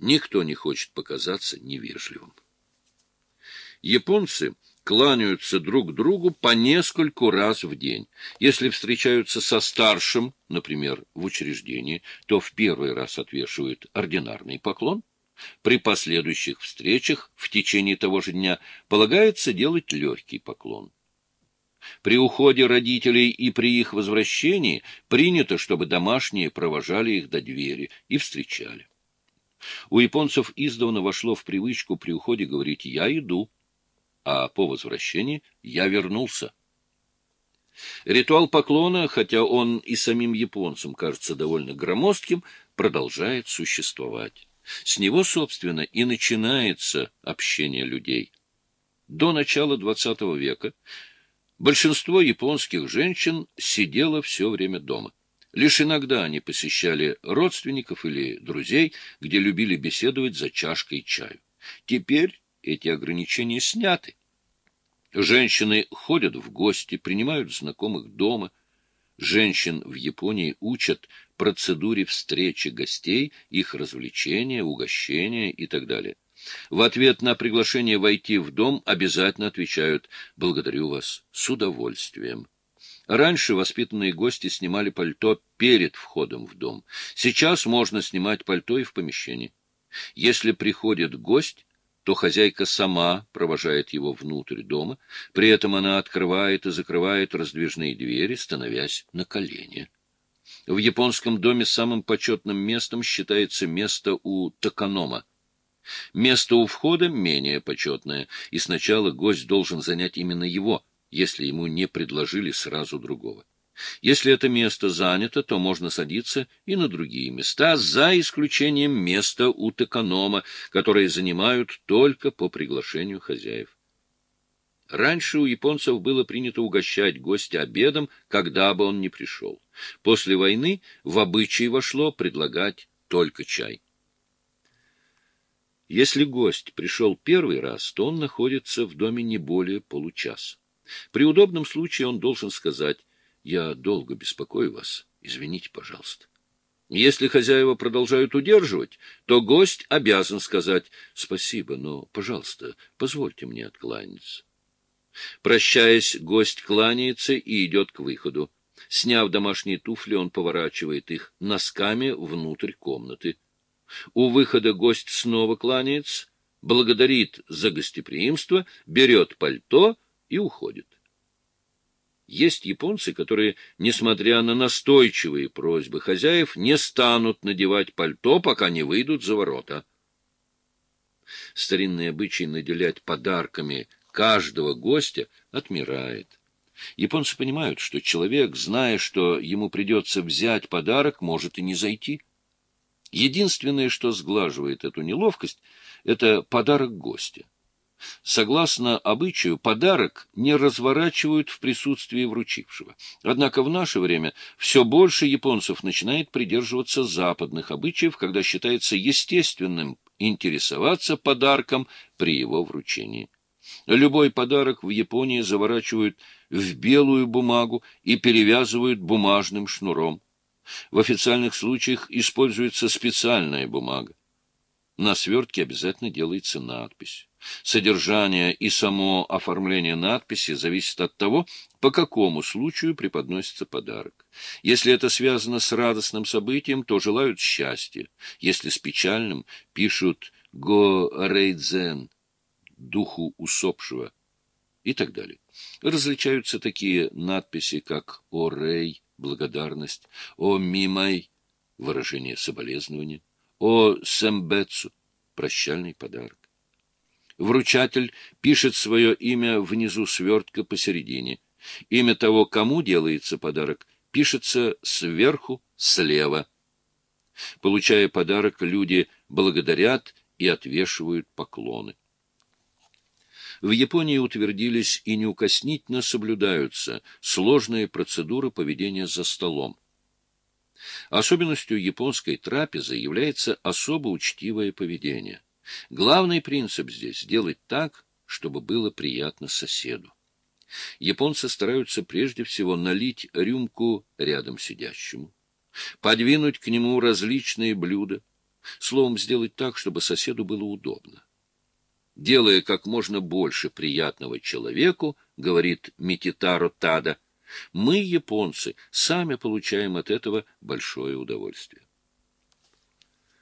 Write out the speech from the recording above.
Никто не хочет показаться невежливым. Японцы кланяются друг другу по нескольку раз в день. Если встречаются со старшим, например, в учреждении, то в первый раз отвешивают ординарный поклон. При последующих встречах в течение того же дня полагается делать легкий поклон. При уходе родителей и при их возвращении принято, чтобы домашние провожали их до двери и встречали. У японцев издавна вошло в привычку при уходе говорить «я иду», а по возвращении «я вернулся». Ритуал поклона, хотя он и самим японцам кажется довольно громоздким, продолжает существовать. С него, собственно, и начинается общение людей. До начала XX века большинство японских женщин сидело все время дома. Лишь иногда они посещали родственников или друзей, где любили беседовать за чашкой чаю. Теперь эти ограничения сняты. Женщины ходят в гости, принимают знакомых дома. Женщин в Японии учат процедуре встречи гостей, их развлечения, угощения и так далее. В ответ на приглашение войти в дом обязательно отвечают «Благодарю вас, с удовольствием». Раньше воспитанные гости снимали пальто перед входом в дом. Сейчас можно снимать пальто и в помещении. Если приходит гость, то хозяйка сама провожает его внутрь дома, при этом она открывает и закрывает раздвижные двери, становясь на колени. В японском доме самым почетным местом считается место у токанома. Место у входа менее почетное, и сначала гость должен занять именно его, если ему не предложили сразу другого. Если это место занято, то можно садиться и на другие места, за исключением места у токанома, которые занимают только по приглашению хозяев. Раньше у японцев было принято угощать гостя обедом, когда бы он ни пришел. После войны в обычай вошло предлагать только чай. Если гость пришел первый раз, то он находится в доме не более получаса. При удобном случае он должен сказать «Я долго беспокою вас, извините, пожалуйста». Если хозяева продолжают удерживать, то гость обязан сказать «Спасибо, но, пожалуйста, позвольте мне откланяться». Прощаясь, гость кланяется и идет к выходу. Сняв домашние туфли, он поворачивает их носками внутрь комнаты. У выхода гость снова кланяется, благодарит за гостеприимство, берет пальто и уходит. Есть японцы, которые, несмотря на настойчивые просьбы хозяев, не станут надевать пальто, пока не выйдут за ворота. Старинный обычай наделять подарками каждого гостя отмирает. Японцы понимают, что человек, зная, что ему придется взять подарок, может и не зайти. Единственное, что сглаживает эту неловкость, это подарок гостя. Согласно обычаю, подарок не разворачивают в присутствии вручившего. Однако в наше время все больше японцев начинает придерживаться западных обычаев, когда считается естественным интересоваться подарком при его вручении. Любой подарок в Японии заворачивают в белую бумагу и перевязывают бумажным шнуром. В официальных случаях используется специальная бумага. На свертке обязательно делается надпись. Содержание и само оформление надписи зависит от того, по какому случаю преподносится подарок. Если это связано с радостным событием, то желают счастья. Если с печальным, пишут «Го Рейдзен» — «Духу усопшего» и так далее. Различаются такие надписи, как «О Рей» — благодарность, «О Мимай» — выражение соболезнования, «О Сэмбэцу» — прощальный подарок. Вручатель пишет свое имя внизу свертка посередине. Имя того, кому делается подарок, пишется сверху слева. Получая подарок, люди благодарят и отвешивают поклоны. В Японии утвердились и неукоснительно соблюдаются сложные процедуры поведения за столом. Особенностью японской трапезы является особо учтивое поведение – Главный принцип здесь — сделать так, чтобы было приятно соседу. Японцы стараются прежде всего налить рюмку рядом сидящему, подвинуть к нему различные блюда, Словом, сделать так, чтобы соседу было удобно. Делая как можно больше приятного человеку, говорит Микитаро Тада, мы, японцы, сами получаем от этого большое удовольствие.